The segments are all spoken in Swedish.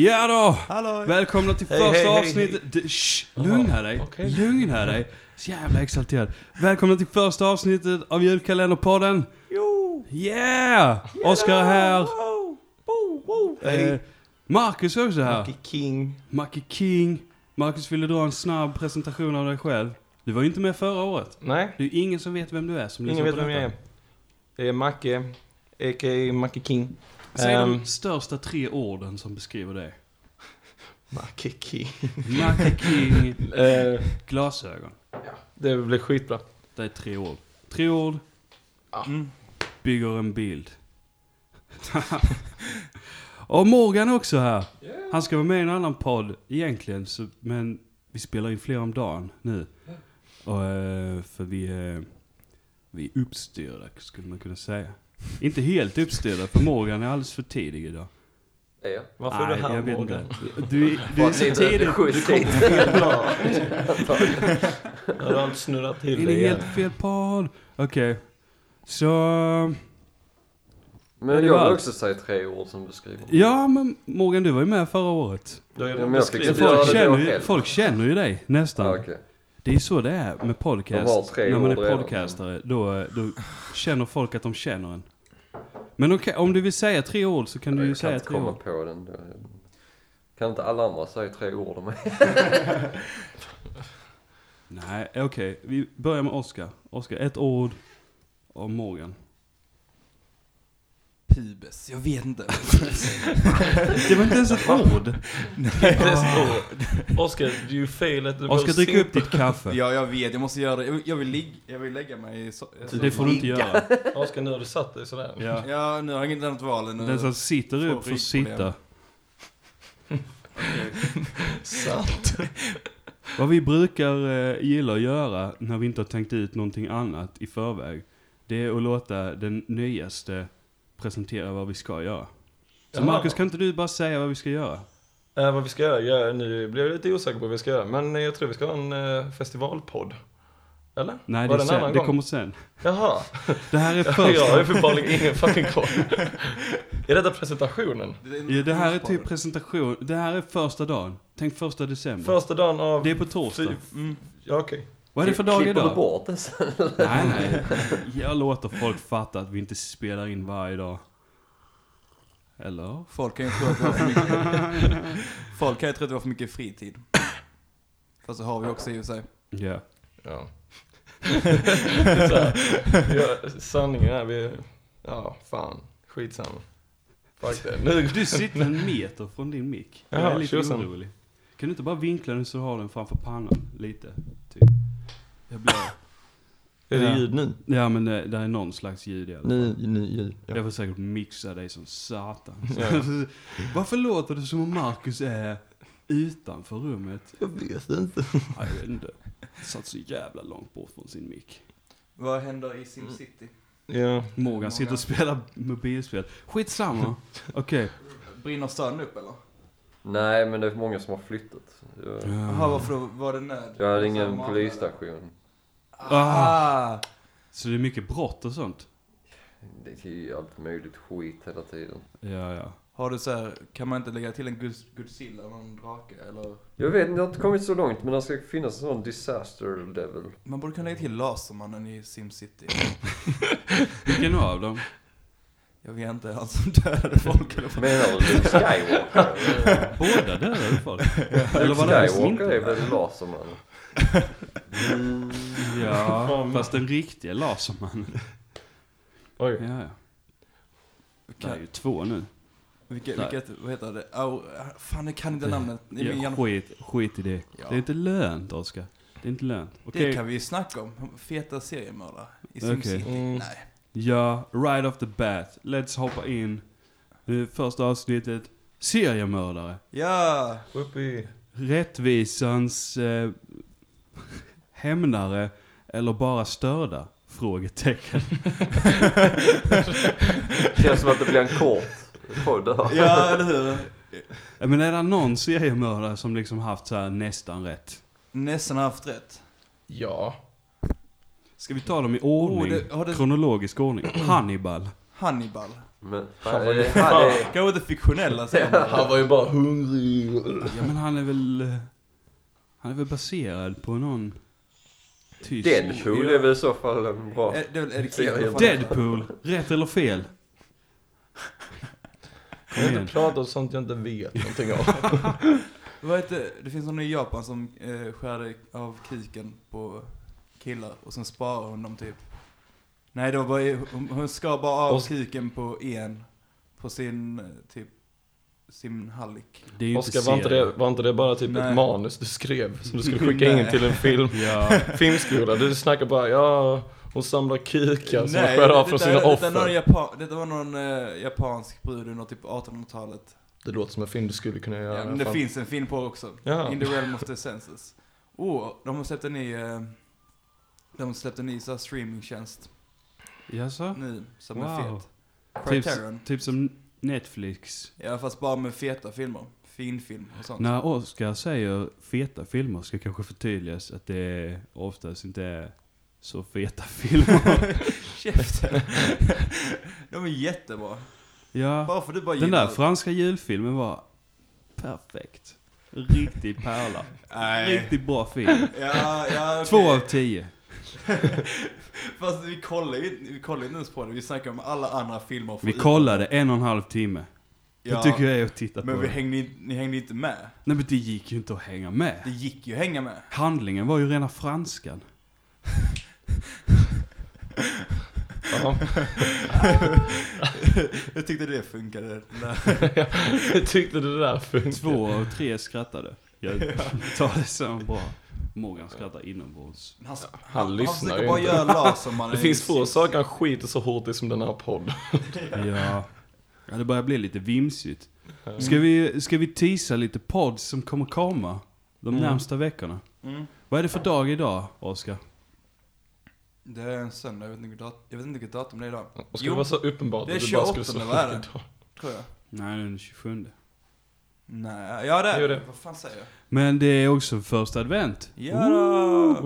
Ja då! Hallå! Välkomna till Hej, första hej, avsnittet. Du, shh, lugna dig. okej. Lugna dig. Så jävla exalterad. Välkomna till första avsnittet av julkalenderpodden. Jo! Yeah! Oskar är här. Wow! Wow! Wow! Eh, Marcus är också här. Lucky King. Macke King. Marcus ville dra en snabb presentation av dig själv. Du var ju inte med förra året. Nej, Det är ju ingen som vet vem du är som ingen vet vem jag är. Det är Macke, a.k.a. Macke King. Säg Ehm. de största tre orden som beskriver King. Macke King, Eh, glasögon. det blir skitbra. Det är tre ord. Tre ord Mm. bygger en bild. och Morgan är också här. Han ska vara med i en annan podd egentligen, så, men vi spelar in flera om dagen nu. Och, eh, för vi är, vi är uppstyrda, skulle man kunna säga. Inte helt uppstyrda, för Morgan är alldeles för tidig idag. Är jag? Varför är du här jag vet Morgan? inte. Du, är- du är så tidig. Du kom tid. på fel blad. Har du allt snurrat till Är dig det igen? helt fel podd? Okej. Så... Men jag vill också säga tre ord som beskriver. Ja, men Morgan, du var ju med förra året. Har Ja, men jag fick inte göra Folk det folk känner ju dig, nästan. Ja, okej. Det är så det är med podcast. tre När man ord är podcastare, då, då känner folk att de känner en. Men okej, om du vill säga tre ord så kan du ju Jag kan säga inte tre komma ord. på den. Kan inte alla andra säga tre ord om mig? Nej, okej. Vi börjar med Oscar. Oscar, ett ord om Morgan. Pubes. Jag vet inte. Det var inte ens ett ord. Oskar, you fail at the most drick upp ditt kaffe. ja, jag vet. Jag måste göra det. Jag, jag, vill, ligga, jag vill lägga mig i... Så, Det får du inte göra. Oskar, nu har du satt dig sådär. Ja. Ja, nu har jag inget annat val än Den som sitter upp får sitta. Sant. Vad vi brukar eh, gilla att göra när vi inte har tänkt ut någonting annat i förväg, det är att låta den nyaste presentera vad vi ska göra. Så Jaha. Marcus, kan inte du bara säga vad vi ska göra? Eh, vad vi ska göra? Ja, nu blir jag lite osäker på vad vi ska göra. Men jag tror vi ska ha en uh, festivalpodd. Eller? Nej, Var det, är sen, det gång? kommer sen. Jaha. Det här är jag har ju första. uppenbarligen ingen fucking koll. är detta presentationen? Ja, det här är typ presentation. Det här är första dagen. Tänk första december. Första dagen av... Det är på torsdag. Mm, ja, okej. Vad är det för dag Klipper du idag? bort det sen? Nej, nej. Jag låter folk fatta att vi inte spelar in varje dag. Eller? Folk kan ju tro att vi har för mycket... Folk kan ju tro att vi har för mycket fritid. Fast så har vi också i och för sig. Ja. Ja. Här, ja. Sanningen är vi... Ja, fan. Skitsamma. Fuck det. Nu, Du sitter en meter från din mick. Jag är lite tjosan. orolig. Kan du inte bara vinkla den så du har den framför pannan? Lite, typ. Jag blir... är det ljud nu? Ja men det, det är någon slags ljud i alla fall. Nu, nu ljud. Ja. Jag får säkert mixa dig som satan. Ja. Varför låter det som om Marcus är utanför rummet? Jag vet inte. Ja, Jag vet inte. Satt så jävla långt bort från sin mick. Vad händer i SimCity? Ja. Morgan sitter och spelar mobilspel. Skitsamma. Okej. Brinner staden upp eller? Nej, men det är många som har flyttat. Jag, Jaha, varför då? Var det nöd? jag hade ingen polisstation. Ah. Så det är mycket brott och sånt? Det är ju allt möjligt skit hela tiden. Ja, ja. Har du så här, kan man inte lägga till en Godzilla eller någon drake eller? Jag vet inte, jag har inte kommit så långt, men det ska finnas en sån disaster level. Man borde kunna lägga till Lasermannen i SimCity. Vilken av dem? Jag vet inte, han som dödade folk eller vad. Menar du Luke Skywalker? Båda dödade folk? Eller Luke Skywalker är väl Laserman? Mm, Ja, fast den riktiga Lasermannen. Oj. Ja, ja. Det är ju två nu. Vilket, vilket, vad heter det? Au, fan jag kan inte namnet. I min Ja, skit, skit i det. Ja. Det är inte lönt, Oskar. Det är inte lönt. Okej, Det kan vi ju snacka om. Feta seriemördare i. SimCity. Mm. Nej. ja, right off the bat. Let's hoppa in. Första avsnittet. Seriemördare. Ja! I... Rättvisans eh, hämnare eller bara störda? Frågetecken. känns som att det blir en kort podd. Ja, eller hur? Men är det någon seriemördare som liksom haft så här nästan rätt? Nästan haft rätt. Ja. Ska vi ta dem i ordning? Oh, det- har det- Kronologisk ordning. Hannibal. Hannibal. Men, Han var han, ju han är, Kanske inte fiktionella serien. Han var ju bara hungrig. Ja men han är väl... Han är väl baserad på någon... Tysk... Deadpool är väl i så fall en bra... Eh, Det är väl Erik. Deadpool. Rätt eller fel? Jag inte prata om sånt jag inte vet någonting om? Vad heter, det finns någon i Japan som eh, skär av kuken på killar och sen sparar hon dem typ. Nej, det var hon, hon skar bara av Och- kuken på en, på sin, eh, typ, sin hallick. Det Oskar, var inte det, var inte det bara typ Nej. ett manus du skrev som du skulle skicka in till en film, Ja. filmskola? Du snackar bara, ja, hon samlar kukar som hon skär av från sina det- Detta, någon offer. japan, detta var någon eh, japansk brud under typ 1800-talet. Det låter som en film du skulle kunna göra. Ja, men det fall. finns en film på också. Ja. In the realm of the senses. Oh, de har släppt en ny, eh, de har släppt en ny så streamingtjänst Jaså? nu som Wow. är fet. Typ, typ som Netflix. Ja, fast bara med feta filmer. Finfilm och sånt. När Oscar säger feta filmer ska kanske förtydligas att det oftast inte är så feta filmer. Käften. De är jättebra. ja, Bara för du bara den gillar- där franska julfilmen var perfekt. Riktig pärla. Nej. Riktigt bra film. Ja, ja, okej. Två av tio. Fast vi kollar ju vi kollar ju inte ens på det. Vi snackar om alla andra filmer. Vi förutom- kollade en och en halv timme. Ja, Det tycker jag är att titta på. Men vi det. hängde, inte- ni hängde inte med. Nej men det gick ju inte att hänga med. Det gick ju att hänga med. Handlingen var ju rena franskan. Ja. Jag tyckte det funkade. Jag tyckte det där funkade. Två av tre skrattade. Jag tar det som bra. Morgan skrattar inombords. Han, Han lyssnar ju bara inte. Lasermannen. Det finns få saker han skiter så hårt i som den här podden. Ja. ja, det börjar bli lite vimsigt. Ska vi, ska vi teasa lite pods som kommer komma de Mm. närmsta veckorna? Mm. Vad är det för dag idag, Oskar? Det är en söndag, jag vet inte vilket datum, jag vet inte vilket datum det är idag. Och ska Jo, det vara så uppenbart det är att du bara 28, skulle vad är det? idag? Tror jag. Nej, den 27. Nej, ja det Jo, är det. Vad fan säger jag? Men det är också första advent. Ja.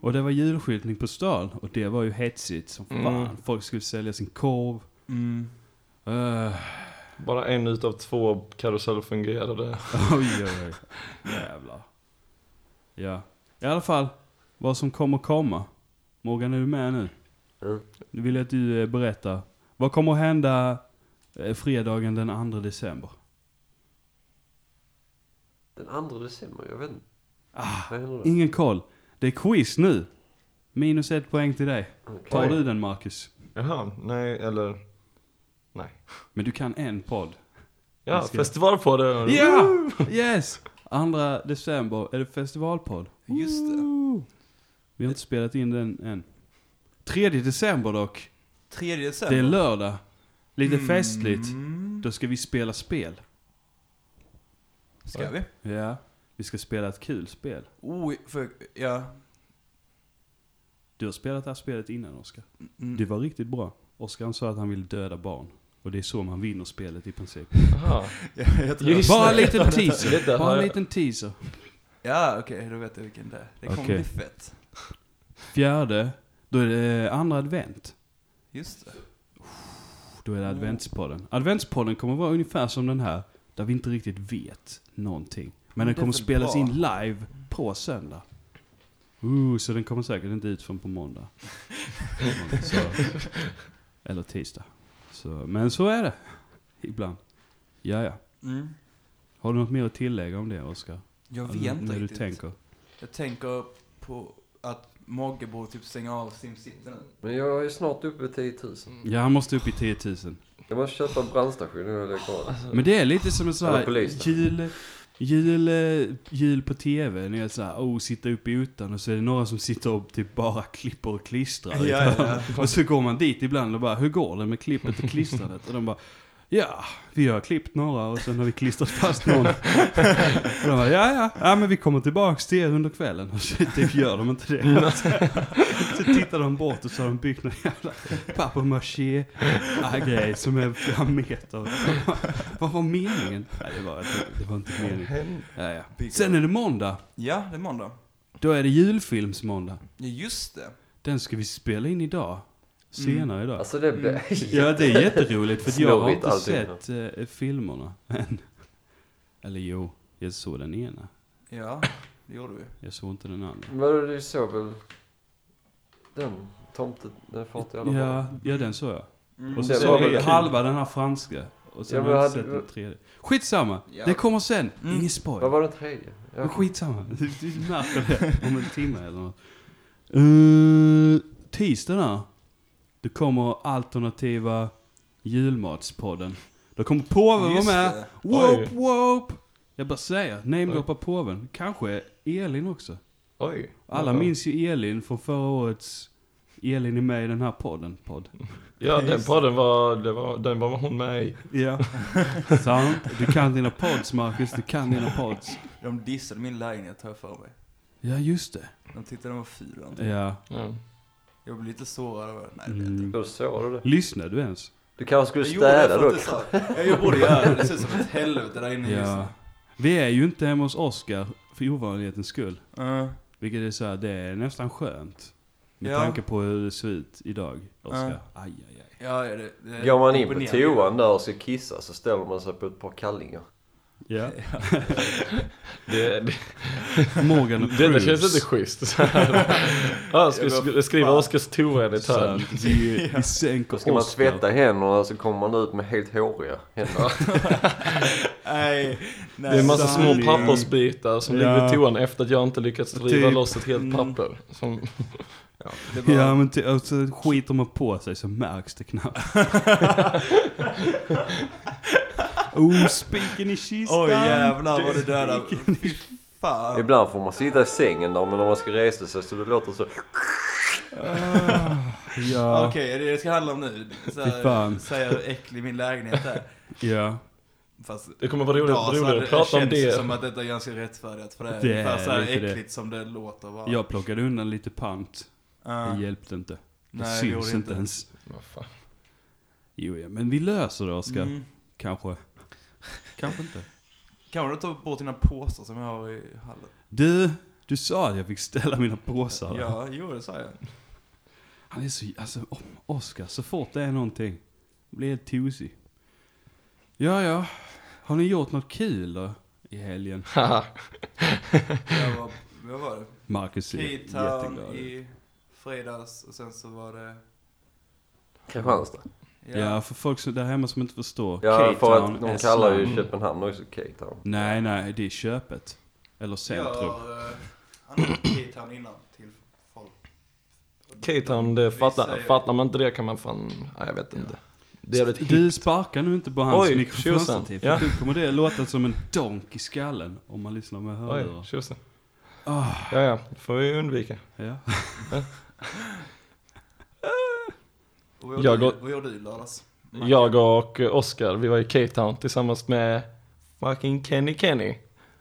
Och det var julskyltning på stan. Och det var ju hetsigt som fan. Mm. Folk skulle sälja sin korv. Mm. Uh, Bara en utav två karuseller fungerade. oj, oj, oj. Jävlar. Ja. I alla fall, vad som kommer komma. Morgan, är du med nu? Mm. Nu vill jag att du eh, berättar. Vad kommer att hända eh, fredagen den 2 december? Den 2 december, jag vet inte. Ah, ingen koll. Det är quiz nu. Minus ett poäng till dig. Okej. Tar du den, Marcus? Jaha, nej, eller... Nej. Men du kan en podd. Ja, ska- festivalpodden. Ja! Yes! 2 december är det festivalpodd. Just det. Vi har inte spelat in den än. 3 december dock. 3 Det december. är lördag. Lite festligt. Mm. Då ska vi spela spel. Ska vi? Ja. Vi ska spela ett kul spel. Oh, för, ja. Du har spelat det här spelet innan, Oskar. Mm. Det var riktigt bra. Oskar sa att han ville döda barn. Och det är så man vinner spelet i princip. Jaha. Ja, jag tror Bara en liten teaser. Bara en jag- liten teaser. Ja, okej, då vet jag vilken det är. Det kommer Okej. bli fett. Fjärde, då är det andra advent. Just det. Då är det adventspodden. Adventspodden kommer vara ungefär som den här, där vi inte riktigt vet någonting. Men den kommer spelas bra. in live på söndag. Ooh, så den kommer säkert inte ut förrän på måndag. så, eller tisdag. Så, men så är det. Ibland. Ja, ja. Mm. Har du något mer att tillägga om det, Oskar? Jag vet inte När du riktigt. tänker. Jag tänker på att Mogge borde typ stänga av SimCity nu. Men jag är snart uppe i 10 000. Ja, han måste upp i 10 000. Jag måste köpa en brandstation och jag lägger kvar. Men det är lite som en sån här jul, jul, jul på tv. Ni vet såhär, oh, sitta uppe i utan och så är det några som sitter och typ bara klipper och klistrar. Ja, liksom. ja, Och så går man dit ibland och bara, hur går det med klippet och klistrandet? Och de bara, ja, vi har klippt några och sen har vi klistrat fast någon. Och de bara, ja, ja, ja, men vi kommer tillbaks till er under kvällen. Och så typ gör de inte det. Så tittar de bort och så har de byggt någon jävla papier-maché grej som är flera meter. Vad var meningen? Nej, det var, det var inte meningen. Ja, ja. Sen är det måndag. Ja, det är måndag. Då är det julfilmsmåndag. Ja, just det. Den ska vi spela in idag. Senare idag. Alltså det blir... Ja, det är jätteroligt för jag har inte sett eh, filmerna än. Eller jo, jag såg den ena. Ja, det gjorde vi. Jag såg inte den andra. Men du såg väl den tomten, den far inte i alla fall. Ja, ja den såg jag. Mm. Och så såg jag halva den här franska. Och sen Ja, har jag inte hade- sett den tredje. Skitsamma! Ja. Det kommer sen. Mm. Ingen spoil. Vad var den tredje? Ja. Men skitsamma. Du, du märker det om en timme eller något. Uh, tisdag där. Det kommer alternativa julmatspodden. Då kommer påven vara med. Oj. whoop. Jag bara säger, namedroppa påven. Kanske Elin också. Oj. Alla minns ju Elin från förra årets Elin är med i den här podden. Podd. Ja, den podden var, det var, den var hon med i. Ja. Sant. Du kan dina pods Marcus, du kan dina pods. De dissade min lägenhet har jag för mig. Ja, just det. De tyckte den var ful. Ja. Ja. Jag blev lite sårad över det. Nej, det vet jag Mm. inte. Då såg du det. Lyssnade du ens? Du kanske skulle Jag gjorde det städa för då. att du sa- Ja, jag borde göra det. Det ser ut som ett helvete där inne just Ja. nu. Vi är ju inte hemma hos Oscar för ovanlighetens skull. Ja. Vilket är så här, det är nästan skönt. Med Ja. tanke på hur det ser ut idag, Oscar. Ja. Aj, aj, aj. Ja, ja, det, det Går man in på toan där och ska kissa så ställer man sig på ett par kallingar. Ja. Det, det, Morgan och det, det Cruise. känns inte schysst. Så här. ja, ska, Ja, vad skriva. Oskars toaenligt här. Sant. Vi, vi sänker ska man tvätta händerna så kommer man ut med helt håriga händer. Nej, nej. Det är en massa små pappersbitar som Ja. ligger vid toan efter att jag inte lyckats driva Typ. loss ett helt Mm. papper. Som, är bara- Ja men ty- och så skiter man på sig så märks det knappt. Oh, spiken i kistan! Oj jävlar vad det dödar. Fy fan. Ibland får man sitta i sängen där men om man ska resa sig så det låter så. Ah, ja, Okej, det är det det ska handla om nu. Så här, säga hur äcklig min lägenhet är. ja. Fast det kommer vara roligt, hade att prata om känns det. som att detta är ganska rättfärdigt. För det är Det ungefär är så här lite det. äckligt som det låter vara. Jag plockade undan lite pant. Ja. Det hjälpte inte. Det Nej, det syns inte inte. ens. Vad fan. Jo, ja, men vi löser det Oskar. Mm. Kanske. Kanske inte. Kan du ta bort dina påsar som jag har i hallen? Du, du sa att jag fick ställa mina påsar. Ja, jo det sa jag. Han är så, alltså oh, Oskar, så fort det är någonting. Blir helt tosig. Ja, ja. Har ni gjort något kul då? I helgen? Haha. Jag var, vad var det? Marcus är K-Town jätteglad. i fredags och sen så var det... Kristianstad. Ja. för folk som, där hemma som inte förstår. Ja, för att de kallar ju slang. Köpenhamn också K-Town. Nej, nej, det är köpet. Eller centrum. Jag har uh, använt K-Town innan till folk. K-Town, det fattar, fattar man inte det kan man fan, nej, jag vet inte. Det är ett Du sparkar nu inte på hans Oj, mikrofonstativ. För då kommer det låta som en donk i skallen om man lyssnar med Oj, hörlurar. tjosan. Ah, Ja, ja, får vi undvika. ja. Och vad, Jag du, vad gjorde du i lördags? Jag och Oscar, vi var i K-Town tillsammans med fucking Kenny Kenny.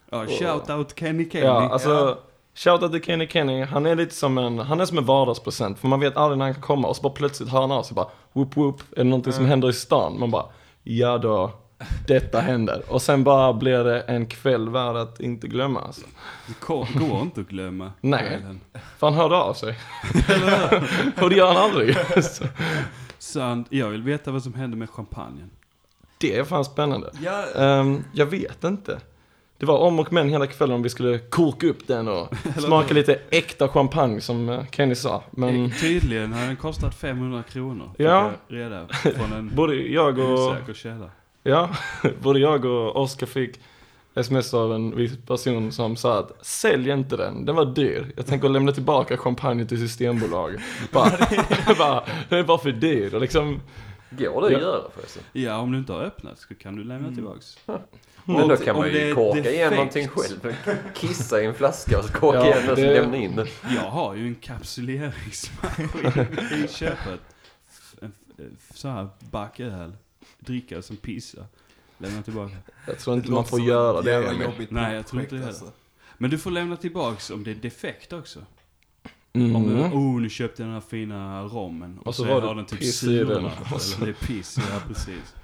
Ja, shout out Kenny Kenny. Ja, alltså, Ja. shoutout till Kenny Kenny. Han är lite som en, han är som en vardagspresent. För man vet aldrig när han kan komma och så bara plötsligt hör han av sig bara whoop whoop. Är det någonting som Mm. händer i stan? Man bara, ja då, detta händer. Och sen bara blir det en kväll värd att inte glömma alltså. Det går, inte att glömma. Nej. kvällen. För han hörde av sig. och det gör han aldrig. Så, Sant. Jag vill veta vad som hände med champagnen. det är fan spännande. Ja, Ehm, jag vet inte. Det var om och men hela kvällen om vi skulle korka upp den och smaka lite äkta champagne som eh, Kenny sa. Men Tydligen har den kostat 500 kronor. Ja. Reda från en både jag och... säker källa. Ja, både jag och Oskar fick sms av en viss person som sa att sälj inte den, den var dyr. Jag tänker lämna tillbaka champagne till Systembolag. Bara, bara, den är bara för dyr. Och liksom, Går det att Ja. göra förresten? Ja, om du inte har öppnat så kan du Mm. lämna tillbaks. Men då kan man ju korka igen någonting själv. Kissa i en flaska och så korka Ja, igen den och så det- lämna in den. Jag har ju en kapsuleringsmaskin i köpet. En f- så här back öl. Dricka som pissa. Lämna tillbaka. jag tror inte det man får göra det. jobbigt Nej, jag tror inte det alltså. Men du får lämna tillbaks om det är defekt också. Om du, Mm. oh nu köpte jag den här fina rommen. Och, Och så så, var har det den typ piss i den. Eller det är piss, ja precis.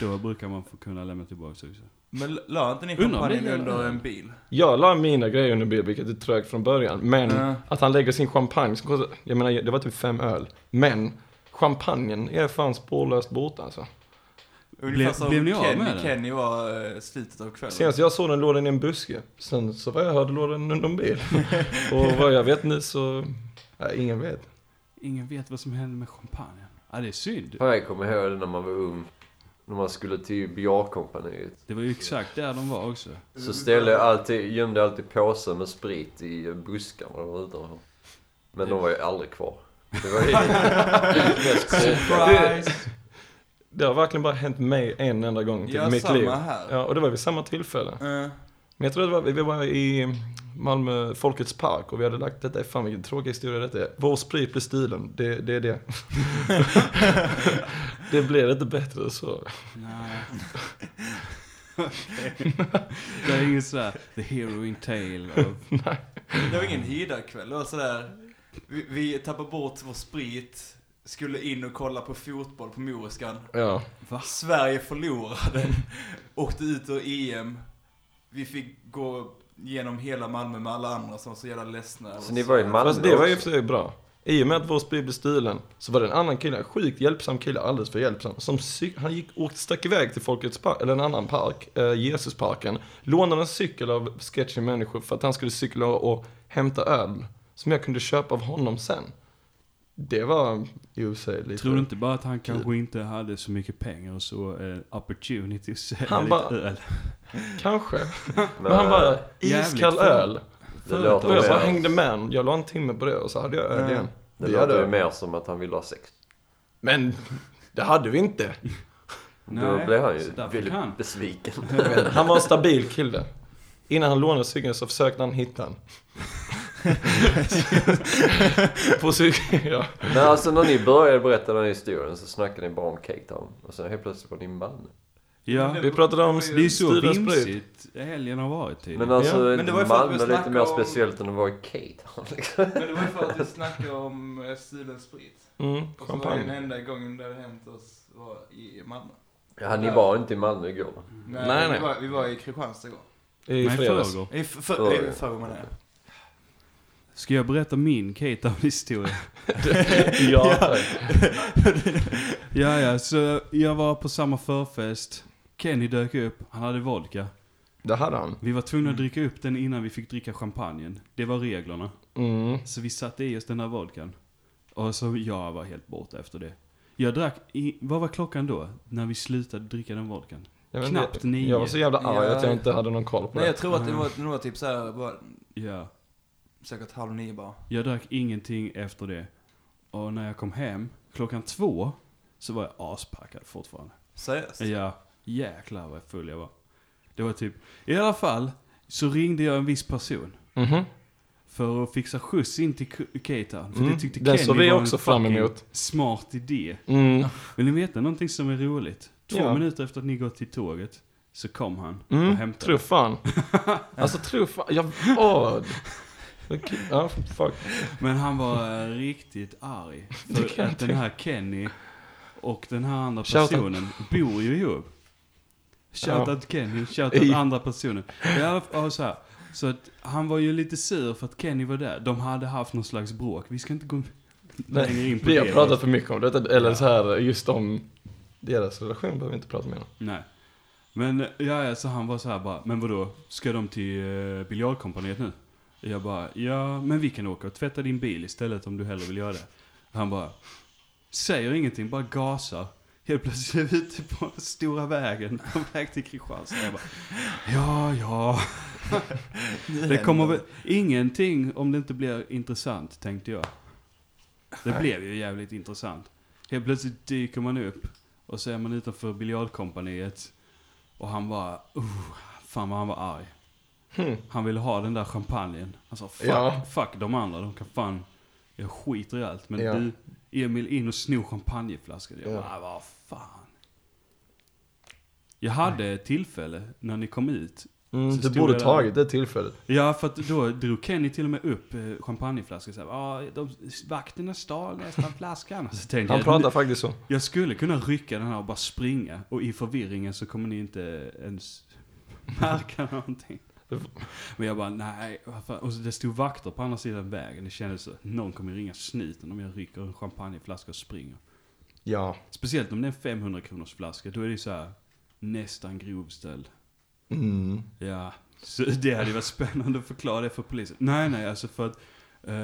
Då brukar man få kunna lämna tillbaks också. Men la inte ni champagnen det under en bil? Jag la mina grejer under bil, vilket är trögt från början. Men Ja. att han lägger sin champagne, som kostar, jag menar det var typ fem öl. Men champagnen är fan spårlöst borta alltså. Ungefär som blev ni av Kenny, med den? Kenny var eh, slutet av kvällen. Senast jag såg den låg den i en buske. Sen så vad jag hörde låg den under en bil. Och vad jag vet nu så, nej, ingen vet. Ingen vet vad som hände med champagnen. Ja, det är synd. Fan, Jag kommer ihåg det när man var ung. När man skulle till biljardkompaniet. Det var ju exakt där de var också. Så ställde jag alltid, gömde alltid påsar med sprit i buskarna där utanför. Men de var ju aldrig kvar. Det var ju mest. Surprise! Det har verkligen bara hänt mig en enda gång till Ja, mitt samma liv. här. Ja, och det var vid samma tillfälle. Eh, Men jag tror det var, vi var i Malmö Folkets Park och vi hade lagt, detta är fan vilken tråkig historia detta är. Vår sprit blev stulen, det, det är det. det blev inte bättre så. Nej. Det är ingen sådär, the heroine tale of... det var ingen Hida-kväll, det var sådär. Vi, vi tappade bort vår sprit, skulle in och kolla på fotboll på Moriskan. Ja. Va? Sverige förlorade, åkte ut ur EM. Vi fick gå genom hela Malmö med alla andra som var så jävla ledsna. Så ni var i Malmö Fast det var ju för sig bra. I och med att vår sprit blev stulen så var det en annan kille, en sjukt hjälpsam kille, alldeles för hjälpsam. Som han gick och stack iväg till Folkets park, eller en annan park, eh, Jesusparken. Lånade en cykel av sketchy människor för att han skulle cykla och hämta öl. Som jag kunde köpa av honom sen. Det var i och för sig lite... Tror du inte bara att han kanske inte hade så mycket pengar och så eh, sälja Han lite bara- öl? Kanske. Men, Men han bara, iskall öl. det Och jag bara hängde med. Jag la en timme på det och så hade jag öl igen. det Vi låter ju mer som att han ville ha sex. Men det hade vi inte. Då Nej, blev han ju väldigt kan. besviken. Han var en stabil kille. Innan han lånade cykeln så försökte han hitta den. På ja. Men alltså när ni började berätta den här historien så snackade ni bara om Cape Town. Och sen helt plötsligt var ni Malmö. Ja, Vi pratade om det är så stulen sprit. vimsigt helgen har varit till. Men alltså, Men det var ju Malmö är lite mer om- speciellt än att vara i Cape Town liksom. Men det var ju för att vi snackade om eh, stulen sprit. Mm, Och så var det den enda gången det hade hänt oss var i Malmö. Ja, ni var inte i Malmö igår? Nej, Nej, nej. Vi, var, vi var i Kristianstad igår. I fredags. förrgår. I f- för, Förr, i förrgår menar jag. Ska jag berätta min Kate historia ja, tack. Ja, ja, så jag var på samma förfest. Kenny dök upp, han hade vodka. det hade han. Vi var tvungna att dricka upp den innan vi fick dricka champagnen. Det var reglerna. Mm. Så vi satte i oss den här vodkan. Och så jag var helt borta efter det. Jag drack, i, vad var klockan då? När vi slutade dricka den vodkan? Jag Knappt inte. nio. Jag var så jävla arg Ja. att jag inte hade någon koll på Nej, det. jag tror att det Mm. var, det var typ såhär, bara, Ja. Säkert halv nio bara. Jag drack ingenting efter det. Och när jag kom hem, klockan två, så var jag aspackad fortfarande. Seriöst? Ja, jäklar vad full jag var. Det var typ, i alla fall, så ringde jag en viss person. Mhm. För att fixa skjuts in till K- Cape Town. För Mm, det tyckte den Kenny vi var också en fram fucking emot. smart idé. Mm. Vill ni veta någonting som är roligt? Två Ja. minuter efter att ni gått till tåget, så kom han och Mm. hämtade. Tro fan. Alltså tro fan. Jag, åh. Ja, fuck. Men han var eh, riktigt arg. Det För att den här Kenny och den här andra personen bor ju ihop. Shoutout Kenny, shoutout andra personen. Alla fall, så här. Så att han var ju lite sur för att Kenny var där. De hade haft någon slags bråk. Vi ska inte gå längre in på Vi har det. pratat för mycket om detta. Eller så här, just om deras relation behöver vi inte prata mer om. Nej. Men ja, ja, så han var så här bara, men vadå, ska de till uh, biljardkompaniet nu? Jag bara, ja, men vi kan åka och tvätta din bil istället om du hellre vill göra det. Han bara, säger ingenting, bara gasar. Helt plötsligt är vi ute på stora vägen på väg till Kristianstad. Jag bara, ja, ja. Det kommer väl ingenting om det inte blir intressant, tänkte jag. Det blev ju jävligt intressant. Helt plötsligt dyker man upp och så är man utanför biljardkompaniet. Och han bara, uh, fan vad han var arg. Hmm. Han ville ha den där champagnen. Han sa, fuck, Ja. fuck de andra, de kan fan, jag skiter i allt. Men Ja. du, Emil, in och snor champagneflaskor. Jag Ja. bara, vad fan. Jag hade ett tillfälle när ni kom ut. Mm, du borde där. tagit det tillfället. Ja, för att då drog Kenny till och med upp eh, champagneflaskor. Så här, ah, de, vakterna stal nästan flaskan. Så Han jag, pratar faktiskt så. jag skulle kunna rycka den här och bara springa. Och i förvirringen så kommer ni inte ens märka någonting. Men jag bara, nej. vad fan. Och så det stod vakter på andra sidan vägen. Det kändes så. Någon kommer ringa snuten om jag rycker en champagneflaska och springer. Ja. Speciellt om det är en 500 kronors flaska, då är det så här nästan grovställd. Mm. Ja, så det hade ju varit spännande att förklara det för polisen. Nej, nej, alltså för att eh,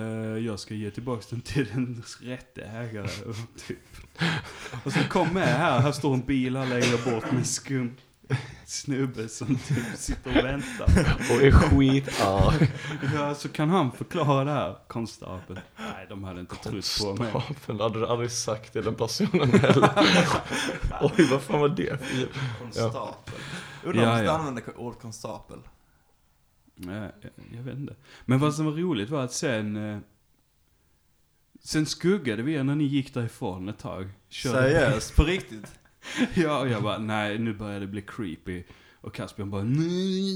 jag ska ge tillbaka den till den rätte ägare. Och, typ. och så kom med här, här står en bil här längre bort med skum snubbe som typ sitter och väntar. Och är skitarg. Ja, så kan han förklara det här, konstapeln. Nej, de hade inte trott på mig. Konstapeln, hade du aldrig sagt till den personen heller? Oj, vad fan var det för Konstapel. Undrar om Ja, man ja. använder ordet konstapel. Nej, jag, jag vet inte. Men vad som var roligt var att sen... Eh, sen skuggade vi er när ni gick därifrån ett tag. Körde- Seriöst? På riktigt? Ja, och jag bara, nej nu börjar det bli creepy. Och Caspian bara, nej,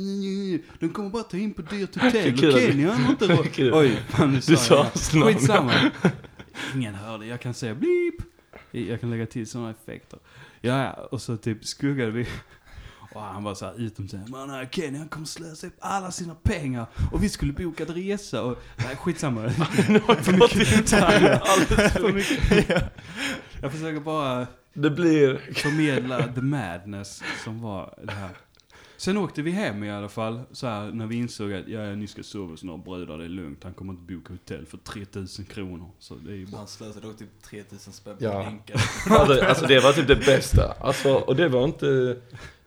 nej, nej, de kommer bara ta in på dyrt hotell. Och Kenny han har inte råd. Oj, fan nu sa Du sa jag. hans namn. Skitsamma. Ingen hörde, jag kan säga blip. Jag kan lägga till sådana effekter. Ja, och så typ skuggade vi. Och han var så här utom sig. Man, här Kenny han kommer slösa upp alla sina pengar. Och vi skulle boka en resa och, nej skitsamma. För mycket detaljer. För mycket. Jag försöker bara Det blir... förmedla the madness som var det här. Sen åkte vi hem i alla fall, så här, när vi insåg att ja, ni ska sova hos några bröder, det är lugnt. Han kommer inte boka hotell för 3000 kronor. Så det är ju bra. Han slösade dock typ 3000 spänn på Ja. en enkel. Alltså, alltså det var typ det bästa. Alltså, och det var inte...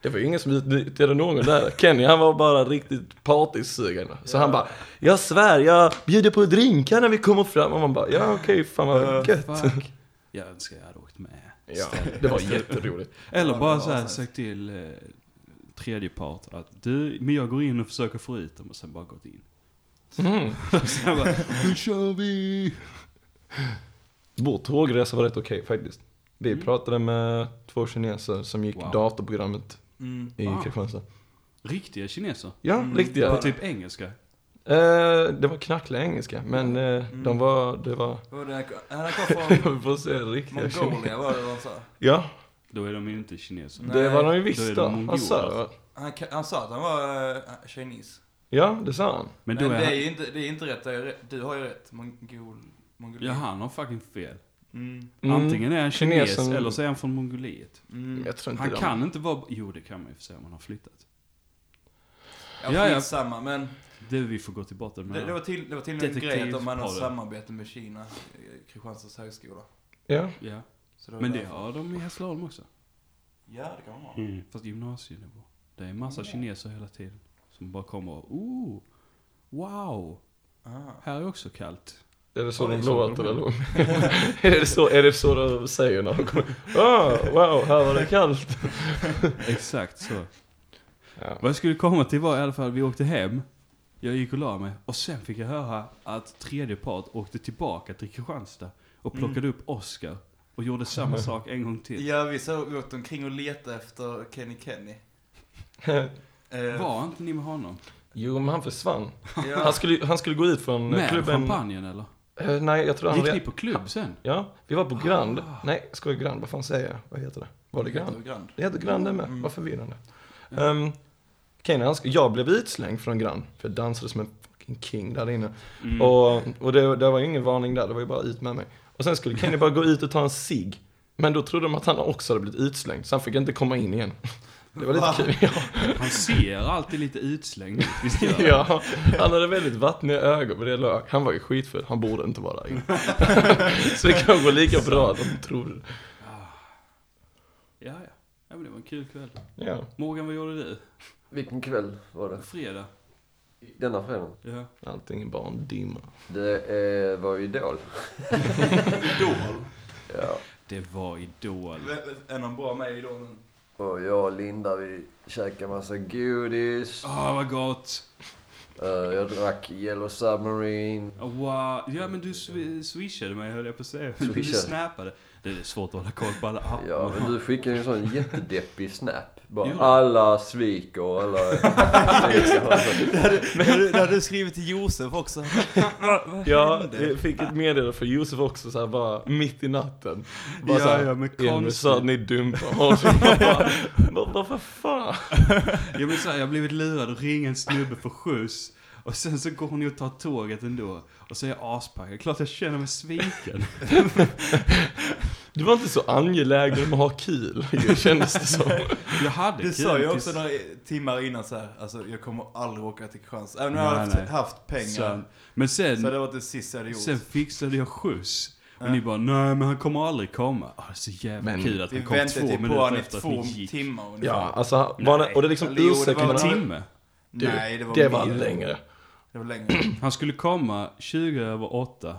Det var ingen som utnyttjade någon där. Kenny han var bara riktigt partysugen. Så han bara, jag svär, jag bjuder på drinkar när vi kommer fram. Och man bara, ja okej, fan vad gött. Fuck. Jag önskar jag hade. Ja, det var jätteroligt. Eller bara så här, sagt till eh, tredje part att du, men jag går in och försöker få ut dem och sen bara gått in. Mm. Sen bara, nu kör vi! Vår tågresa var rätt okej faktiskt. Vi Mm. pratade med två kineser som gick Wow. datorprogrammet Mm. i Wow. Kristianstad. Riktiga kineser. Ja, Mm, riktiga. På typ engelska. Eh, det var knacklig engelska, men eh, de var, det var, Vad var det? Han kom från vi får se riktiga kineser. Mongolia var det vad han sa. Ja, Då är de ju inte kineser. Nej. det var de ju då visst då. de mongoler. Alltså, Han, han sa att han var uh, chinese. ja, det sa han. Men Men, då det är är han, ju inte, det är inte rätt. det är rätt. Du har ju rätt. Mongol... Mongoliet. ja han har fucking fel. Mm. Mm, Antingen är han kines kinesen- eller så är han från Mongoliet. Mm. Jag tror inte Han de- kan inte vara, jo det kan man ju få säga om han har flyttat. Ja, Ja, ja. samma men Det vi får gå till botten med. det, det var till, det var till en grej att om man har samarbete med Kina, eh, Kristianstads högskola. Ja, Ja. Var Men det därför. har de i Hässleholm också. Ja, det kan man ha. Fast gymnasienivå. Det är en massa kineser hela tiden. Som bara kommer och, oh, wow, Ah. här är också kallt. är det så Ja, det de är så låter de eller? är, det så, är det så de säger när de kommer? Ah, wow, här var det kallt. Exakt så. Ja. Vad jag skulle komma till var i alla fall, vi åkte hem. Jag gick och la mig. Och sen fick jag höra att tredje part åkte tillbaka till Kristianstad. Och Mm. plockade upp Oscar. Och gjorde samma sak en gång till. Ja, vi såg åkte omkring och letade efter Kenny Kenny. Eh, Var inte ni med honom? Jo, men han försvann. Ja. Han skulle, han skulle gå ut från Med klubben. champagnen eller? Eh, nej, jag tror han... Gick ni på klubb sen? Ja, vi var på Grand. Ah. Nej, vi Grand? Vad fan säger jag? Vad heter det? Var det Grand? Grand. Det heter Grand det med. Mm. Vad förvirrande. Ja. Um, Sk- jag blev utslängd från Grand. För jag dansade som en fucking king där inne. Mm. Och, och det, det var ingen varning där, det var ju bara ut med mig. Och sen skulle Kenny bara gå ut och ta en cigg. Men då trodde de att han också hade blivit utslängd, så han fick inte komma in igen. Det var lite Va? kul. Ja. Han ser alltid lite utslängd ut, visst gör han? ja, han hade väldigt vattniga ögon, men det lök. Han var ju skitfull, han borde inte vara där så det kan gå lika bra att de tror det. Ja, ja. Ja, men det var en kul kväll. Ja. Morgan, vad gjorde du? Vilken kväll var det? Fredag? Denna fredag? Ja. Allting är bara en dimma. Det eh, var Idol. Idol. Ja. Det var Idol. Är någon bra med i Idol? Och jag och Linda vi käkade massa godis. Åh, vad gott! Eh, jag drack Yellow Submarine. Oh, wow. Ja, men du sw- swishade mig, höll jag på att säga. Du snappade. Det är svårt att hålla koll på alla appar. Ja, men du skickade ju en sån jättedeppig snap. Bara alla sviker och alla... Det hade, det hade, det hade du skrivit till Josef också. Ja, jag fick ett meddelande från Josef också så här bara mitt i natten. Bara Ja, så här, ja, men konstigt. sa att ni dumpar honom. Vad, vad för fan? Jag, vill säga, jag har blivit lurad att ringa en snubbe för skjuts. Och sen så går hon ju och tar tåget ändå. Och så är jag aspackad. Klart jag känner mig sviken. Du var inte så angelägen om att ha kul, kändes det som. Jag hade Du kul sa ju också några timmar innan så här, alltså jag kommer aldrig åka till Kristianstad. Även om jag Nej, nej. haft, haft pengar. Sen, men Så sen, det var det sista jag gjort. sen fixade jag skjuts. Och ni bara, nej men han kommer aldrig komma. Ah, det är så jävla Men kul att han kom två typ på minuter efter att två ni gick. timmar ungefär. Ja, alltså, var det, och det är liksom Eller jo, det ursäkten. var En timme. Du, Nej, det var Det var längre. Det var längre. Han skulle komma 20 över 8.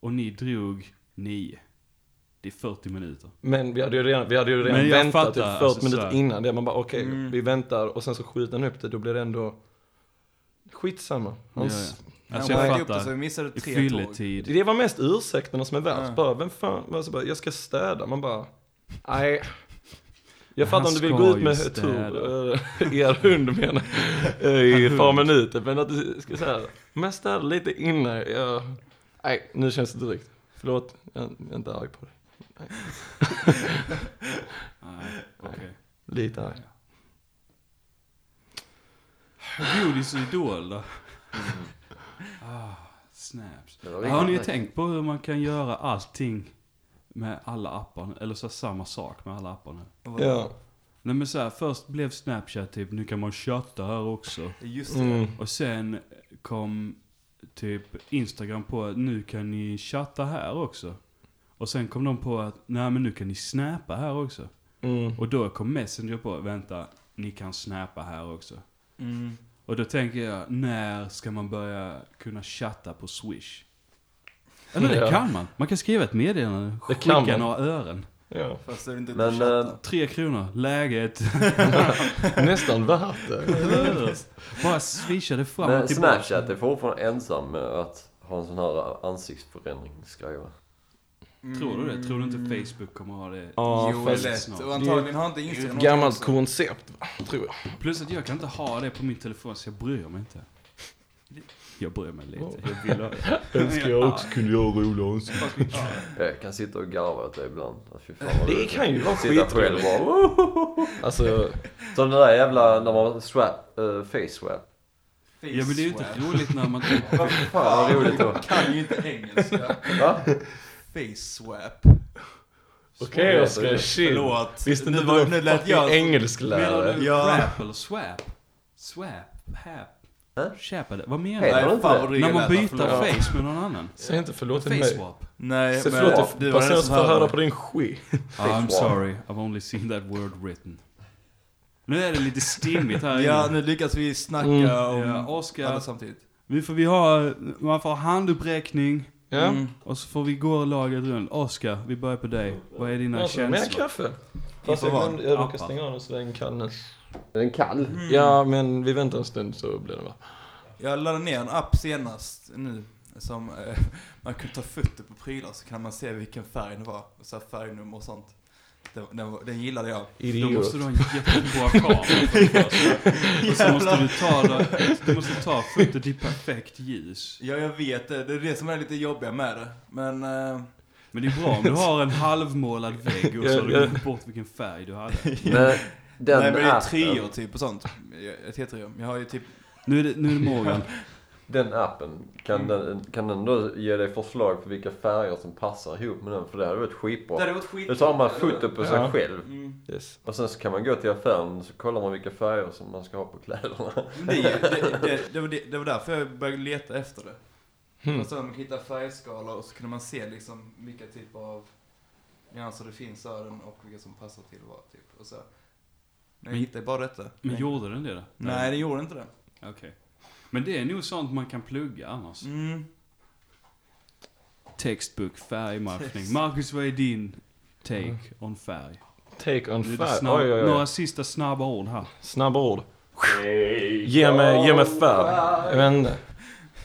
Och ni drog 9. Det är 40 minuter. Men vi hade ju redan, vi hade ju redan Men jag väntat fattar, typ 40 alltså, minuter så här. innan det. Man bara okej, Mm. vi väntar och sen så skjuter han upp det. Då blir det ändå skitsamma. Hans, Alltså Han jag sköt upp det så fattar. vi missade I tre tåg. fylletid. Det var mest ursäkterna som är värst. Ja. Bara, vem fan, alltså bara, jag ska städa. Man bara, nej. Jag fattar om du vill gå ut med tur, äh, er hund menar jag, i ett par minuter. Men att du ska säga, men städa lite innan. Jag, nej, nu känns det drygt. Förlåt, jag, jag är inte arg på dig. Nej, okej. Lite arg. Godis och Idol då? Ah, snaps. Har ni tänkt på hur man kan göra allting med alla appar? Eller så samma sak med alla apparna? Ja. Nej men så här, först blev Snapchat typ, nu kan man chatta här också. Just det. Mm. Och sen kom typ Instagram på att nu kan ni chatta här också. Och sen kom de på att, nej men nu kan ni snappa här också. Mm. Och då kom Messenger på, vänta, ni kan snappa här också. Mm. Och då tänker jag, när ska man börja kunna chatta på Swish? Eller det Ja. kan man. Man kan skriva ett meddelande, Det kan skicka man. några ören. Ja. Fast det är inte Men, eh, Tre kronor, läget. Nästan värt det. Bara swisha det fram Men och tillbaka. Snapchat är fortfarande ensam med att ha en sån här ansiktsförändringsgrej va? Tror du det? Tror du inte Facebook kommer ha det? Ja, jo, fast det är lätt. snart. Och antagligen har inte Instagram ett gammalt också. koncept, va? tror jag. Plus att jag kan inte ha det på min telefon så jag bryr mig inte. Jag bryr mig lite. Jag vill ha. Önskar jag också kunde göra roliga ansikten. Jag kan sitta och garva åt det ibland. Fy fan, vad Det kan ju vara Sitta själv skitroligt. och bara Alltså, Som det där jävla när man swap, uh, face swap. Ja men det är ju inte roligt när man typ... Vad fan vad roligt då. Kan ju inte engelska. Va? Face swap. okej Oskar, chill. Förlåt. Visste inte du var- jag- Menar engelsklärare? du Ja. rap eller swap? Swap? Hap? Chapade? Vad menar Heter du? dryg När man byter förlåt. face med någon annan? Säg inte förlåt till Face mig. swap? Nej, Säg men förlåt du till personen som får höra på din skit. I'm swap. sorry, I've only seen that word written. Nu är det lite stimmigt här Ja, nu lyckas vi snacka Mm. om Ja, Oscar. alla samtidigt. Nu får vi ha, man får ha handuppräckning. Ja. Mm. Och så får vi gå laget runt. Oskar, vi börjar på dig. Vad är dina Alltså, mer känslor? kaffe. Fast jag, glömde- jag råkade stänga av den så länge kall nu. Är den kall? Mm. Ja, men vi väntar en stund så blir det va. Jag laddade ner en app senast nu som eh, man kunde ta fötter på prylar så kan man se vilken färg det var. Och så här färgnummer och sånt. Den, den, den gillade jag. Då Idiot. måste du ha en jättebra kamera för. Och så måste du ta, det- du måste ta fotot i perfekt ljus. Ja, jag vet det. Det är det som är lite jobbiga med det. Men... Eh, Men det är bra om du har en halvmålad vägg och så har du glömt bort vilken färg du hade. Den nej, men det är appen, treor typ och sånt. Ett heter Jag har ju typ... Nu är det, nu är det Morgan. den appen, kan, den, kan den då ge dig förslag på vilka färger som passar ihop med den? För det hade varit skitbra. Det hade varit skit. Då tar man foto på sig Ja. själv. Mm. Yes. Och sen så kan man gå till affären och så kollar man vilka färger som man ska ha på kläderna. Det, ju- det, det, det, var det, det var därför jag började leta efter det. Hmm. Och så man hitta färgskalor och så kunde man se liksom vilka typer av nyanser det finns av den och vilka som passar till vad typ. Och så. Men jag Men- hittade bara detta. Men gjorde den det då? Nej, det gjorde inte det. Okej. Men det är nog sånt man kan plugga annars. Mm. Textbook, färgmatchning. Marcus, vad är din take on färg? Take on fire. snabb, Oj, oj, oj. Några sista snabba ord här. Snabba ord. Ge mig, ge mig färg. Jag vet inte.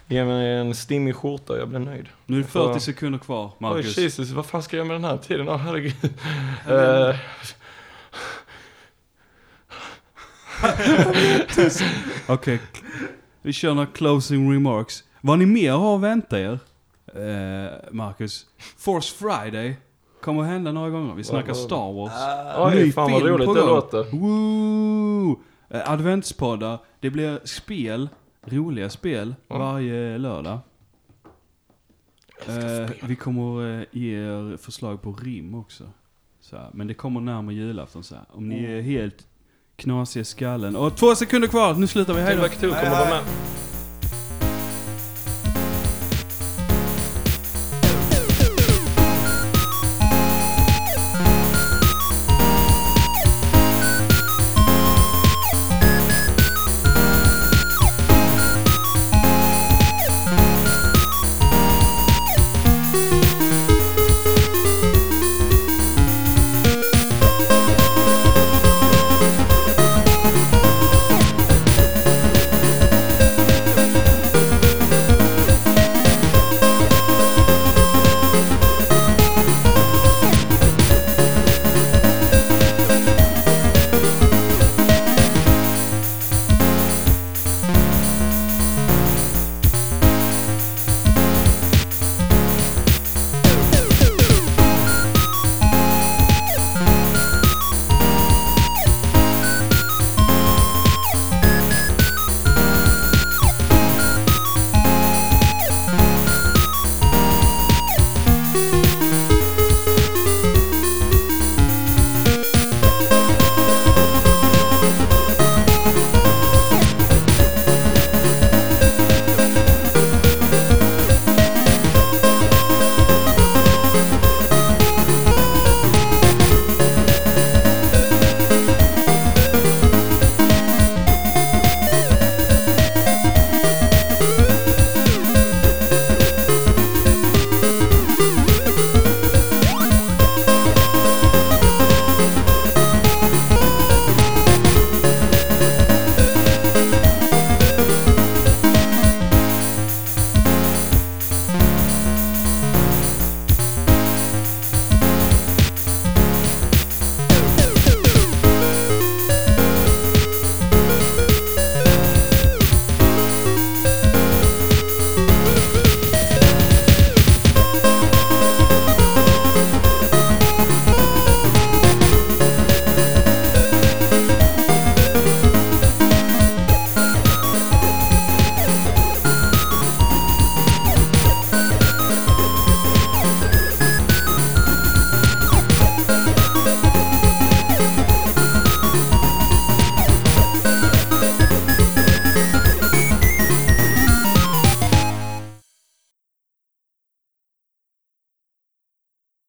Ge mig en stimmig skjorta, jag blir nöjd. Nu är det Får- 40 sekunder kvar, Oj, Marcus. Jesus, vad fan ska jag göra med den här tiden? Åh, herregud. Okej. Vi kör några closing remarks. Vad ni mer har att vänta er, eh, Marcus? Force Friday kommer hända några gånger. Vi snackar Star Wars. Oj, Ny fan vad film roligt på det gång. låter. Woo! Eh, adventspoddar. Det blir spel. roliga spel varje lördag. Eh, vi kommer eh, ge er förslag på rim också. Så här. Men det kommer närmare julafton så här. Om ni är helt knasiga i skallen. Och två sekunder kvar, nu slutar vi, hejdå! Timbuktu kommer vara med.